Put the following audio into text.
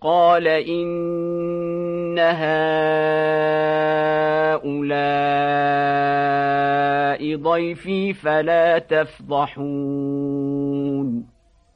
قال إن هؤلاء ضيفي فلا تفضحون